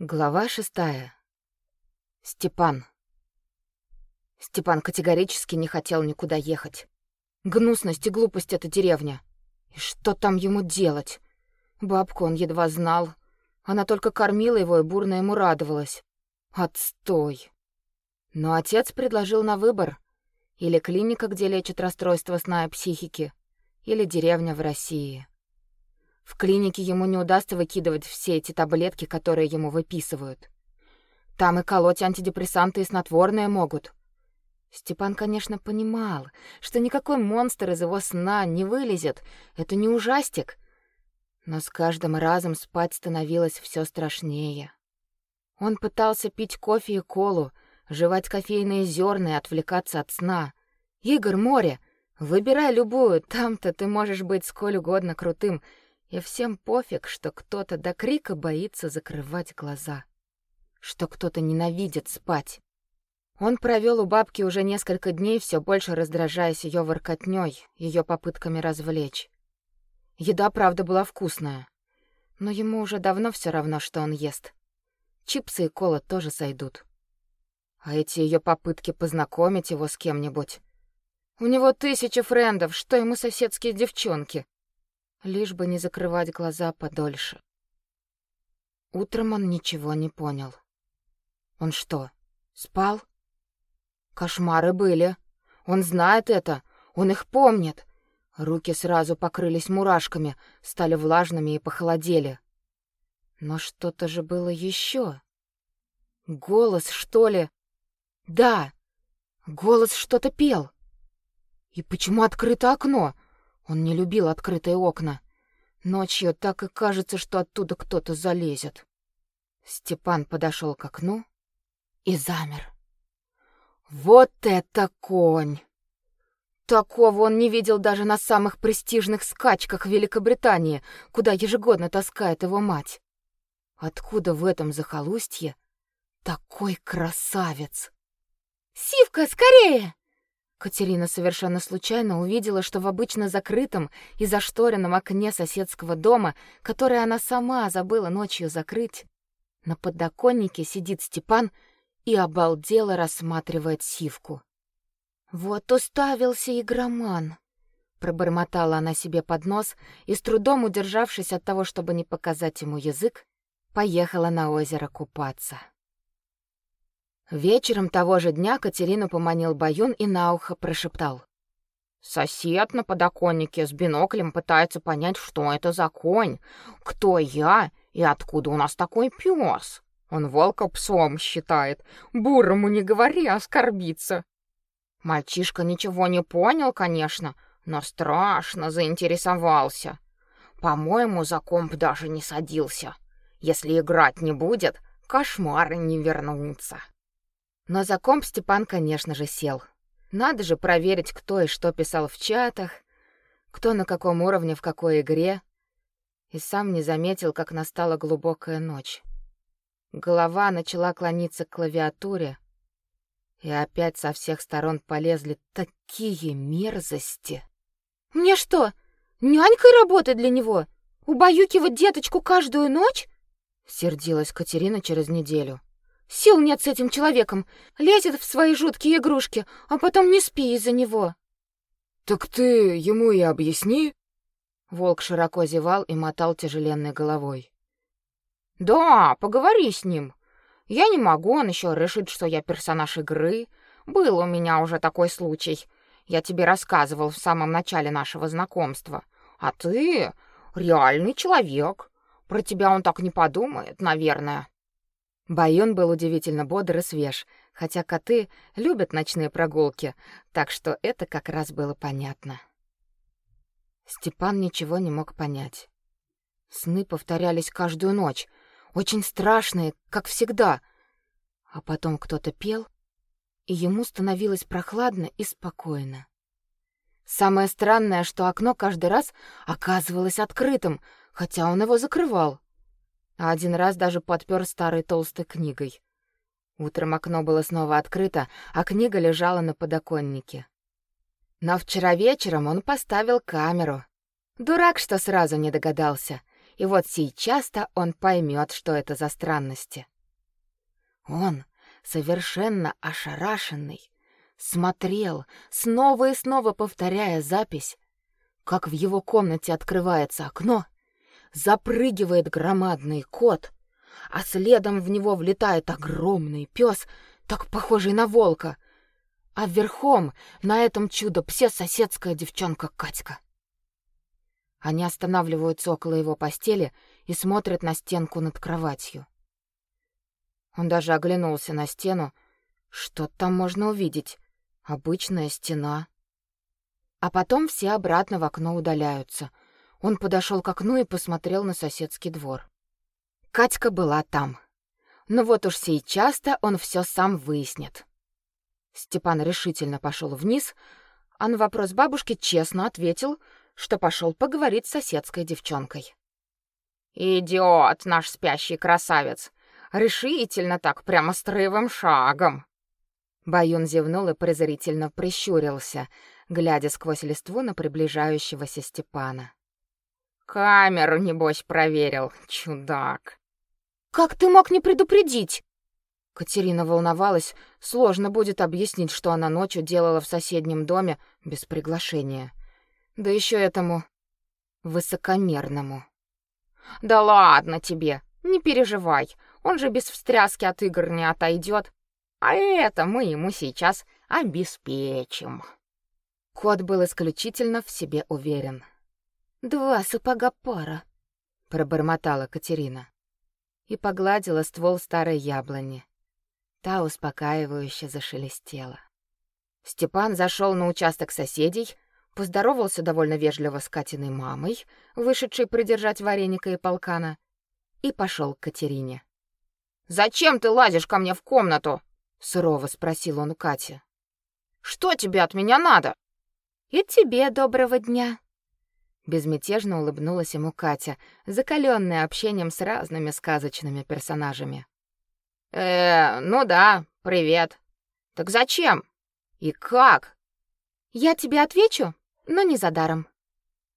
Глава шестая. Степан. Степан категорически не хотел никуда ехать. Гнусность и глупость эта деревня. И что там ему делать? Бабку он едва знал. Она только кормила его и бурно ему радовалась. Отстой. Но отец предложил на выбор. Или клиника, где лечат расстройства сна и психики, или деревня в России. В клинике ему не удастся выкидывать все эти таблетки, которые ему выписывают. Там и колоть антидепрессанты и снотворные могут. Степан, конечно, понимал, что никакой монстр из его сна не вылезет. Это не ужастик. Но с каждым разом спать становилось все страшнее. Он пытался пить кофе и колу, жевать кофейные зерна и отвлекаться от сна. Игорь, море, выбирай любую, там-то ты можешь быть сколь угодно крутым — и всем пофиг, что кто-то до крика боится закрывать глаза, что кто-то ненавидит спать. Он провел у бабки уже несколько дней, все больше раздражаясь ее воркотней, ее попытками развлечь. Еда, правда, была вкусная, но ему уже давно все равно, что он ест. Чипсы и кола тоже сойдут. А эти ее попытки познакомить его с кем-нибудь. У него тысячи френдов, что ему соседские девчонки лишь бы не закрывать глаза подольше. Утром он ничего не понял. Он что, спал? Кошмары были. Он знает это, он их помнит. Руки сразу покрылись мурашками, стали влажными и похолодели. Но что-то же было еще. Голос, что ли? Да. Голос что-то пел. И почему открыто окно? Он не любил открытые окна. Ночью так и кажется, что оттуда кто-то залезет. Степан подошел к окну и замер. Вот это конь! Такого он не видел даже на самых престижных скачках Великобритании, куда ежегодно таскает его мать. Откуда в этом захолустье такой красавец? «Сивка, скорее!» Катерина совершенно случайно увидела, что в обычно закрытом и зашторенном окне соседского дома, которое она сама забыла ночью закрыть, на подоконнике сидит Степан и обалдело рассматривает сивку. Вот уставился игроман, пробормотала она себе под нос и с трудом удержавшись от того, чтобы не показать ему язык, поехала на озеро купаться. Вечером того же дня Катерину поманил Баюн и на ухо прошептал: Сосед на подоконнике с биноклем пытается понять, что это за конь, кто я и откуда у нас такой пес. Он волка псом считает. Бурому не говори, оскорбиться. Мальчишка ничего не понял, конечно, но страшно заинтересовался. По-моему, за комп даже не садился. Если играть не будет, кошмары не вернутся. Но за комп Степан, конечно же, сел. Надо же проверить, кто и что писал в чатах, кто на каком уровне в какой игре. И сам не заметил, как настала глубокая ночь. Голова начала клониться к клавиатуре, и опять со всех сторон полезли такие мерзости. «Мне что, нянькой работать для него? Убаюкивать деточку каждую ночь?» — сердилась Катерина через неделю. Сил нет с этим человеком. Лезет в свои жуткие игрушки, а потом не спи из-за него. Так ты ему и объясни. Волк широко зевал и мотал тяжеленной головой. Да, поговори с ним. Я не могу, он еще решит, что я персонаж игры. Был у меня уже такой случай. Я тебе рассказывал в самом начале нашего знакомства. А ты реальный человек. Про тебя он так не подумает, наверное. Байон был удивительно бодр и свеж, хотя коты любят ночные прогулки, так что это как раз было понятно. Степан ничего не мог понять. Сны повторялись каждую ночь, очень страшные, как всегда. А потом кто-то пел, и ему становилось прохладно и спокойно. Самое странное, что окно каждый раз оказывалось открытым, хотя он его закрывал а один раз даже подпер старой толстой книгой. Утром окно было снова открыто, а книга лежала на подоконнике. Но вчера вечером он поставил камеру. Дурак, что сразу не догадался. И вот сейчас-то он поймет, что это за странности. Он, совершенно ошарашенный, смотрел, снова и снова повторяя запись, как в его комнате открывается окно, запрыгивает громадный кот, а следом в него влетает огромный пес, так похожий на волка, а верхом на этом чудо-псе соседская девчонка Катька. Они останавливаются около его постели и смотрят на стенку над кроватью. Он даже оглянулся на стену. Что там можно увидеть? Обычная стена. А потом все обратно в окно удаляются. Он подошел к окну и посмотрел на соседский двор. Катька была там. Но вот уж сейчас-то он все сам выяснит. Степан решительно пошел вниз, а на вопрос бабушки честно ответил, что пошел поговорить с соседской девчонкой. «Идиот, наш спящий красавец! Решительно так, прямо строевым шагом!» Баюн зевнул и презрительно прищурился, глядя сквозь листву на приближающегося Степана. «Камеру, небось, проверил, чудак!» «Как ты мог не предупредить?» Катерина волновалась, сложно будет объяснить, что она ночью делала в соседнем доме без приглашения. Да еще этому высокомерному. «Да ладно тебе, не переживай, он же без встряски от игр не отойдет. А это мы ему сейчас обеспечим. Кот был исключительно в себе уверен. Два сапога пара, пробормотала Катерина и погладила ствол старой яблони. Та успокаивающе зашелестела. Степан зашел на участок соседей, поздоровался довольно вежливо с Катиной мамой, вышедшей придержать вареника и полкана, и пошел к Катерине. «Зачем ты лазишь ко мне в комнату?» сурово спросил он у Кати. Что тебе от меня надо? И тебе доброго дня. Безмятежно улыбнулась ему Катя, закаленная общением с разными сказочными персонажами. Э, ну да, привет. Так зачем? И как? Я тебе отвечу, но не за даром.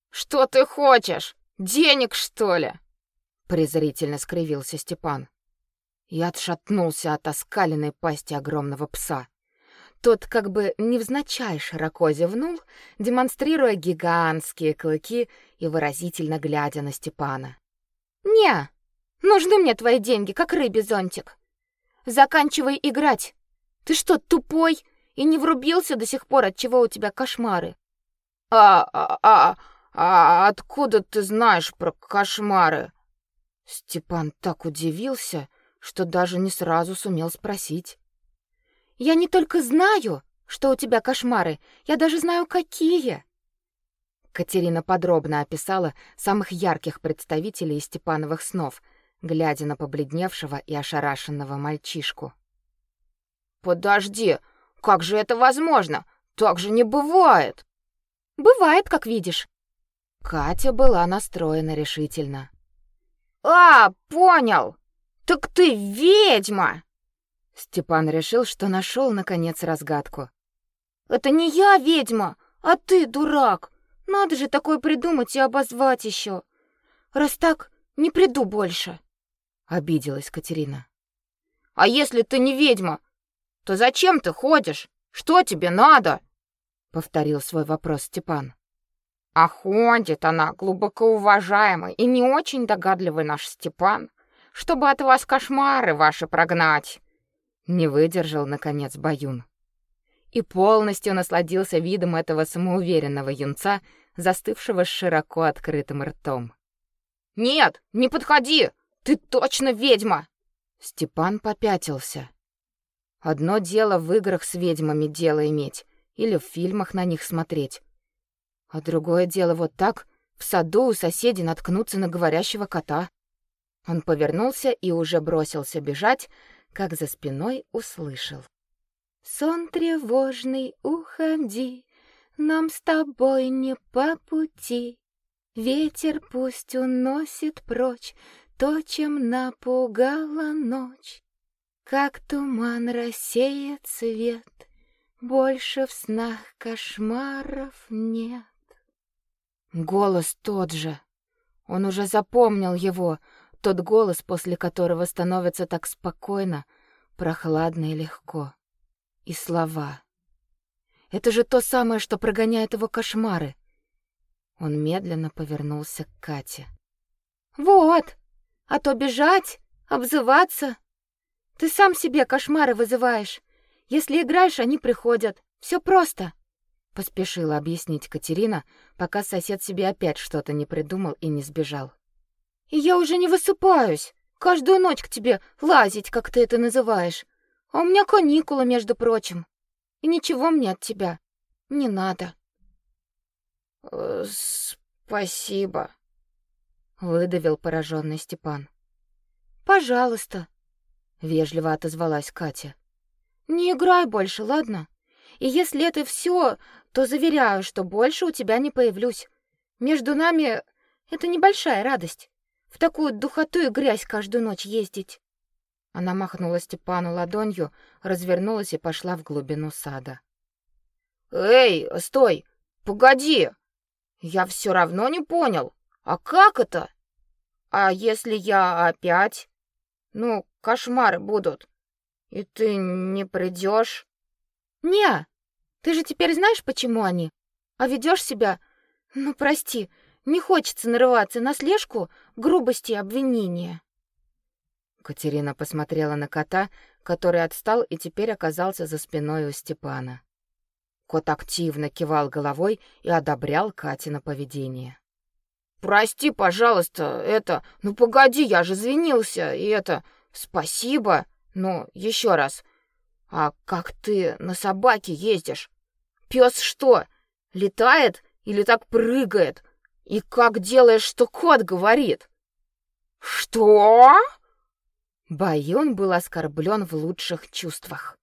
Что ты хочешь? Денег, что ли? презрительно скривился Степан и отшатнулся от оскаленной пасти огромного пса. Тот как бы невзначай широко зевнул, демонстрируя гигантские клыки и выразительно глядя на Степана. «Не, нужны мне твои деньги, как рыбе зонтик. Заканчивай играть. Ты что, тупой и не врубился до сих пор, от чего у тебя кошмары?» «А, а, а, а откуда ты знаешь про кошмары?» Степан так удивился, что даже не сразу сумел спросить. Я не только знаю, что у тебя кошмары, я даже знаю какие. Катерина подробно описала самых ярких представителей Степановых снов, глядя на побледневшего и ошарашенного мальчишку. Подожди, как же это возможно? Так же не бывает. Бывает, как видишь. Катя была настроена решительно. А, понял. Так ты ведьма. Степан решил, что нашел наконец разгадку. Это не я ведьма, а ты дурак. Надо же такое придумать и обозвать еще. Раз так, не приду больше. Обиделась Катерина. А если ты не ведьма, то зачем ты ходишь? Что тебе надо? повторил свой вопрос Степан. А ходит она глубоко уважаемый и не очень догадливый наш Степан чтобы от вас кошмары ваши прогнать. Не выдержал наконец Баюн. И полностью насладился видом этого самоуверенного юнца, застывшего с широко открытым ртом. Нет, не подходи. Ты точно ведьма. Степан попятился. Одно дело в играх с ведьмами дело иметь или в фильмах на них смотреть. А другое дело вот так в саду у соседей наткнуться на говорящего кота. Он повернулся и уже бросился бежать, как за спиной услышал. «Сон тревожный, уходи, нам с тобой не по пути. Ветер пусть уносит прочь то, чем напугала ночь. Как туман рассеет свет, больше в снах кошмаров нет». Голос тот же, Он уже запомнил его, тот голос, после которого становится так спокойно, прохладно и легко. И слова. Это же то самое, что прогоняет его кошмары. Он медленно повернулся к Кате. Вот. А то бежать, обзываться. Ты сам себе кошмары вызываешь. Если играешь, они приходят. Все просто. Поспешила объяснить Катерина, пока сосед себе опять что-то не придумал и не сбежал. И я уже не высыпаюсь. Каждую ночь к тебе лазить, как ты это называешь. А у меня каникулы, между прочим. И ничего мне от тебя не надо. Э, спасибо, выдавил пораженный Степан. Пожалуйста, вежливо отозвалась Катя. Не играй больше, ладно? И если это все, то заверяю, что больше у тебя не появлюсь. Между нами это небольшая радость. В такую духоту и грязь каждую ночь ездить. Она махнула Степану ладонью, развернулась и пошла в глубину сада. Эй, стой. Погоди. Я все равно не понял. А как это? А если я опять? Ну, кошмары будут. И ты не придешь? Не. Ты же теперь знаешь, почему они? А ведешь себя, ну, прости, не хочется нарываться на слежку, грубости и обвинения. Катерина посмотрела на кота, который отстал и теперь оказался за спиной у Степана. Кот активно кивал головой и одобрял Катина поведение. Прости, пожалуйста, это... Ну погоди, я же извинился, и это... Спасибо. Ну, еще раз. А как ты на собаке ездишь? Пес что, летает или так прыгает? И как делаешь, что кот говорит? Что? Баюн был оскорблен в лучших чувствах.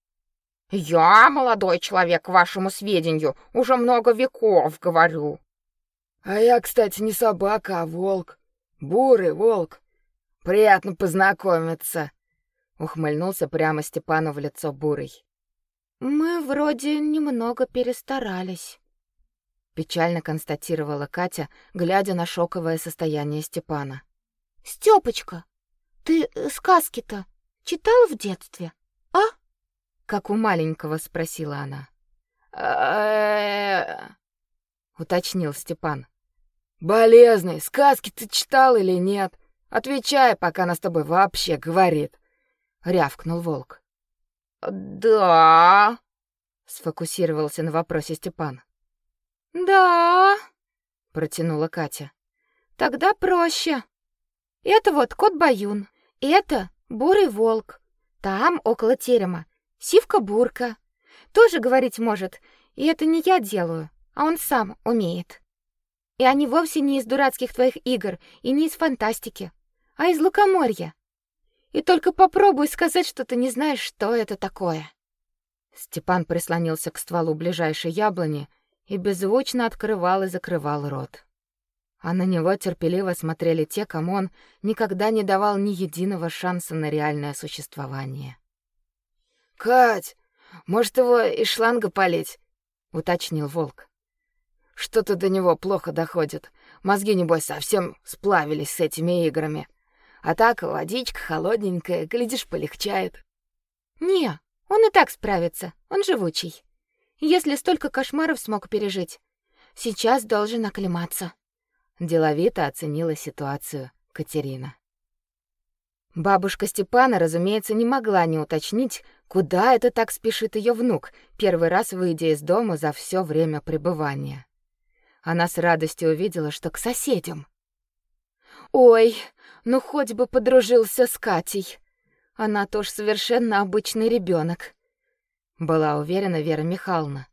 Я, молодой человек, вашему сведению, уже много веков говорю. А я, кстати, не собака, а волк. Бурый волк. Приятно познакомиться. Ухмыльнулся прямо Степану в лицо Бурый. Мы вроде немного перестарались, печально констатировала Катя, глядя на шоковое состояние Степана. Стёпочка, ты э, сказки-то читал в детстве? А? как у маленького спросила она. «Э, уточнил Степан. Болезный, сказки ты читал или нет? Отвечай, пока она с тобой вообще говорит, рявкнул волк. Да, сфокусировался на вопросе Степан. Да, протянула Катя. Тогда проще. Это вот кот Баюн, это бурый волк. Там около терема сивка-бурка. Тоже говорить может, и это не я делаю, а он сам умеет. И они вовсе не из дурацких твоих игр и не из фантастики, а из лукоморья. И только попробуй сказать, что ты не знаешь, что это такое. Степан прислонился к стволу ближайшей яблони и беззвучно открывал и закрывал рот. А на него терпеливо смотрели те, кому он никогда не давал ни единого шанса на реальное существование. «Кать, может, его из шланга полить?» — уточнил волк. Что-то до него плохо доходит. Мозги, небось, совсем сплавились с этими играми. А так водичка холодненькая, глядишь, полегчает. Не, он и так справится, он живучий. Если столько кошмаров смог пережить, сейчас должен оклематься. Деловито оценила ситуацию Катерина. Бабушка Степана, разумеется, не могла не уточнить, куда это так спешит ее внук, первый раз выйдя из дома за все время пребывания. Она с радостью увидела, что к соседям. Ой, ну хоть бы подружился с Катей. Она тоже совершенно обычный ребенок, была уверена Вера Михайловна.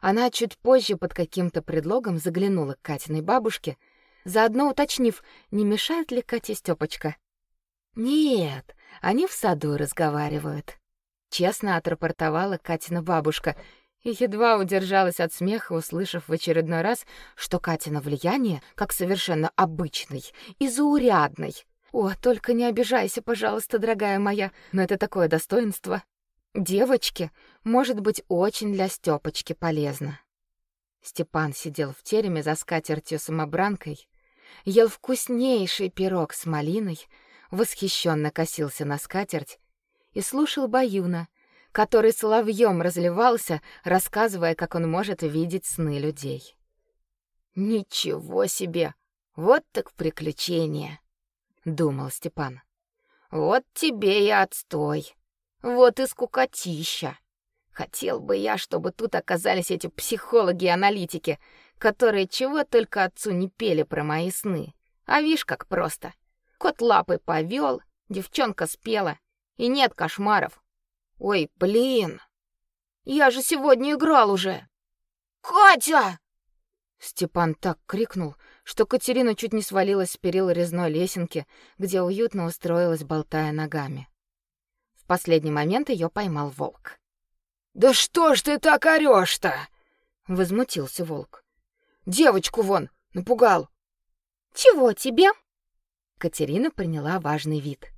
Она чуть позже под каким-то предлогом заглянула к Катиной бабушке, заодно уточнив, не мешает ли Кате Стёпочка. Нет, они в саду разговаривают. Честно отрапортовала Катина бабушка и едва удержалась от смеха, услышав в очередной раз, что Катина влияние, как совершенно обычный и заурядный. О, только не обижайся, пожалуйста, дорогая моя, но это такое достоинство. Девочке может быть очень для Стёпочки полезно. Степан сидел в тереме за скатертью самобранкой, ел вкуснейший пирог с малиной, восхищенно косился на скатерть и слушал Баюна, который соловьем разливался, рассказывая, как он может видеть сны людей. Ничего себе! Вот так приключение, думал Степан. Вот тебе и отстой. Вот и скукотища. Хотел бы я, чтобы тут оказались эти психологи и аналитики, которые чего только отцу не пели про мои сны. А вишь, как просто. Кот лапой повел, девчонка спела, и нет кошмаров. Ой, блин. Я же сегодня играл уже. Катя! Степан так крикнул, что Катерина чуть не свалилась с перил резной лесенки, где уютно устроилась, болтая ногами. В последний момент ее поймал волк. «Да что ж ты так орёшь-то?» — возмутился волк. «Девочку вон напугал». «Чего тебе?» Катерина приняла важный вид.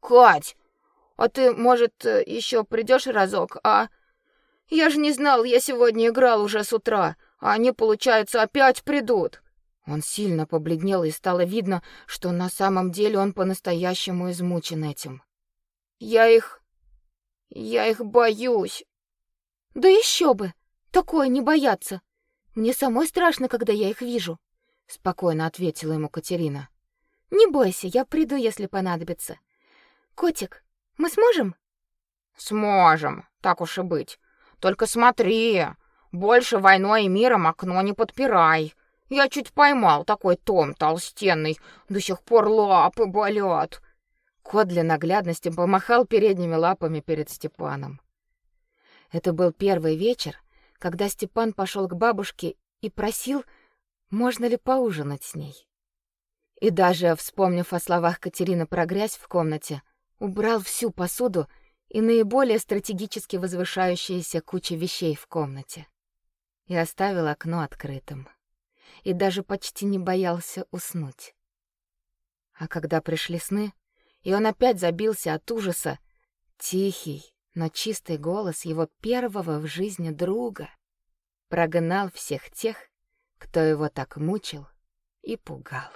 «Кать, а ты, может, еще придешь разок, а? Я же не знал, я сегодня играл уже с утра, а они, получается, опять придут». Он сильно побледнел, и стало видно, что на самом деле он по-настоящему измучен этим. «Я их... я их боюсь». «Да еще бы! Такое не бояться! Мне самой страшно, когда я их вижу», — спокойно ответила ему Катерина. «Не бойся, я приду, если понадобится. Котик, мы сможем? Сможем, так уж и быть. Только смотри, больше войной и миром окно не подпирай. Я чуть поймал такой том толстенный, до сих пор лапы болят. Кот для наглядности помахал передними лапами перед Степаном. Это был первый вечер, когда Степан пошел к бабушке и просил, можно ли поужинать с ней. И даже вспомнив о словах Катерины про грязь в комнате, убрал всю посуду и наиболее стратегически возвышающиеся кучи вещей в комнате. И оставил окно открытым. И даже почти не боялся уснуть. А когда пришли сны, и он опять забился от ужаса, тихий, но чистый голос его первого в жизни друга прогнал всех тех, кто его так мучил и пугал.